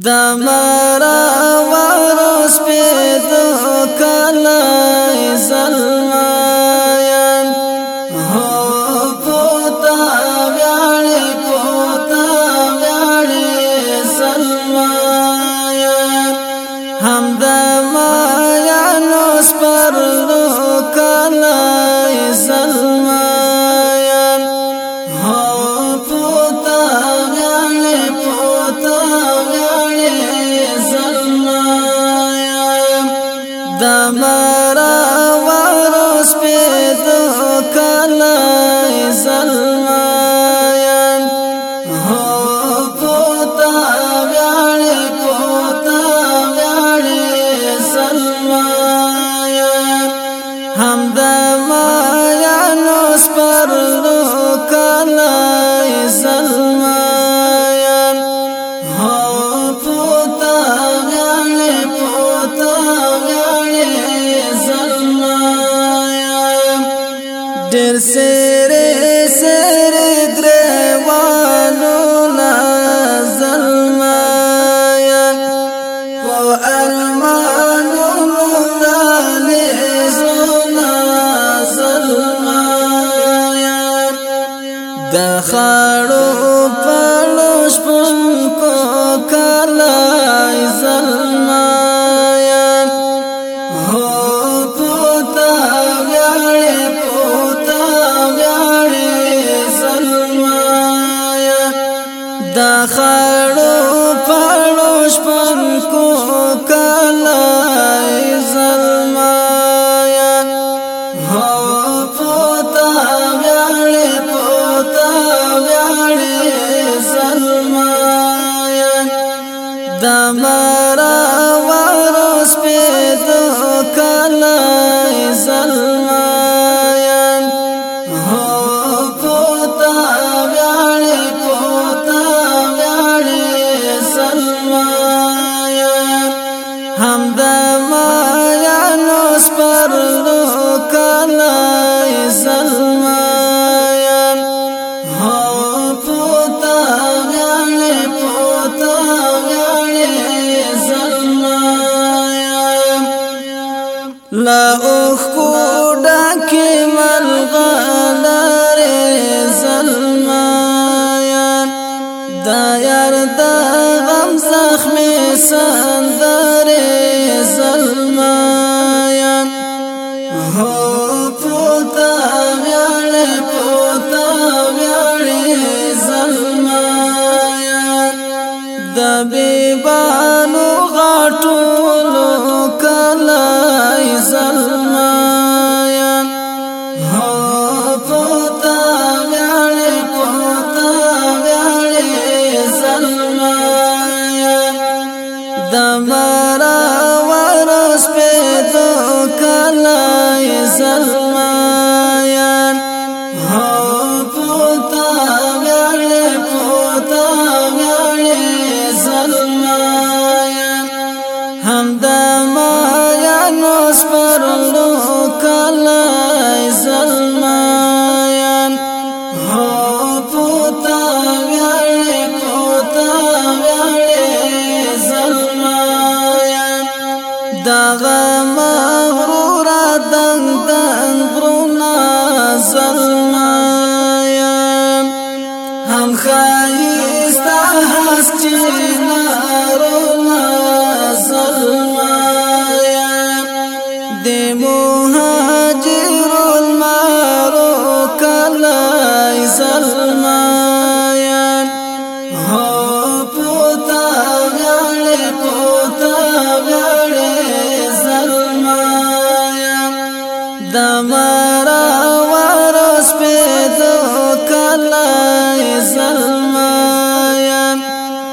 د مرا وروس په د کله زلمایان هو پوتا ویاړې پوتا ویاړې زلمایان هم د ما یا نو سپر دمر ډېر سره سره دروانو نازل ما یا او ارمانو مونږه زونا زلما یا د خار دا خړو پړو شپن کو کلا زلما یا هو پوتا ویاړې پوتا ویاړې زلما یا دما زلمایان هو پوتا غل پوتا غل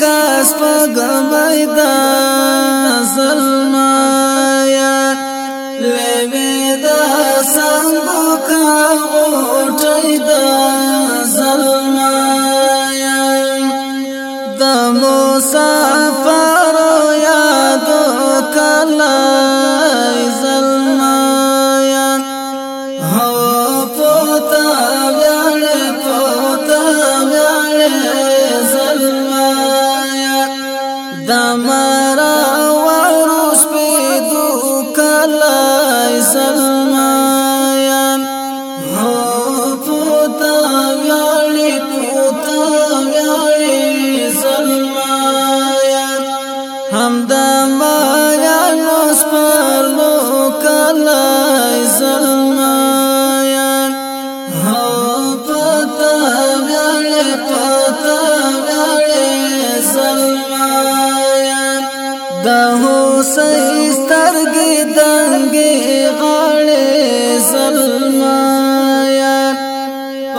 لکه سپګمای دا زلما یا لوي دا سمبوک اوټي دا زلما یا د موسی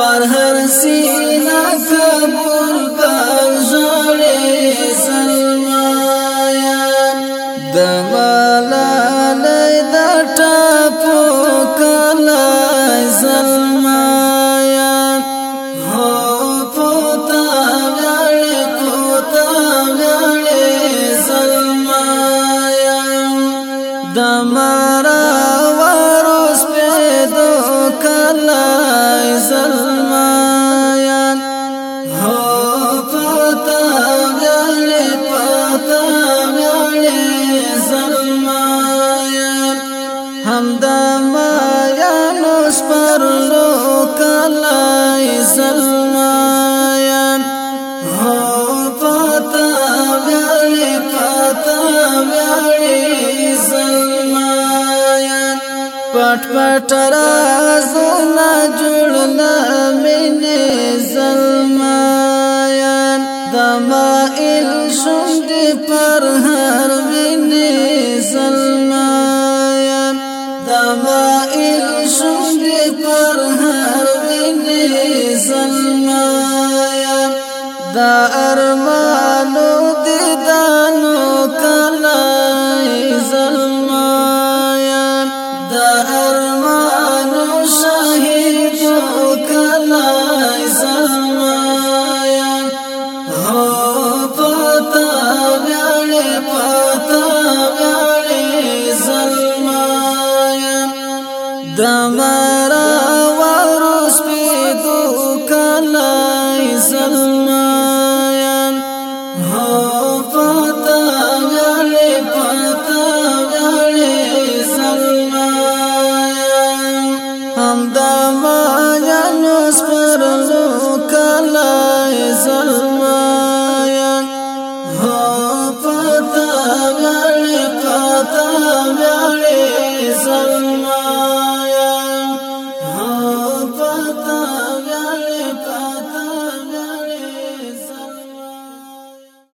پر هر سینا کبول تباری زلمایان پټ پټ رازن جوړل منه زلمایان دمائل شوند پر هر منه زلمایان دمائل شوند پر هر منه زلمایان دا ارمان تا میاړې زلمه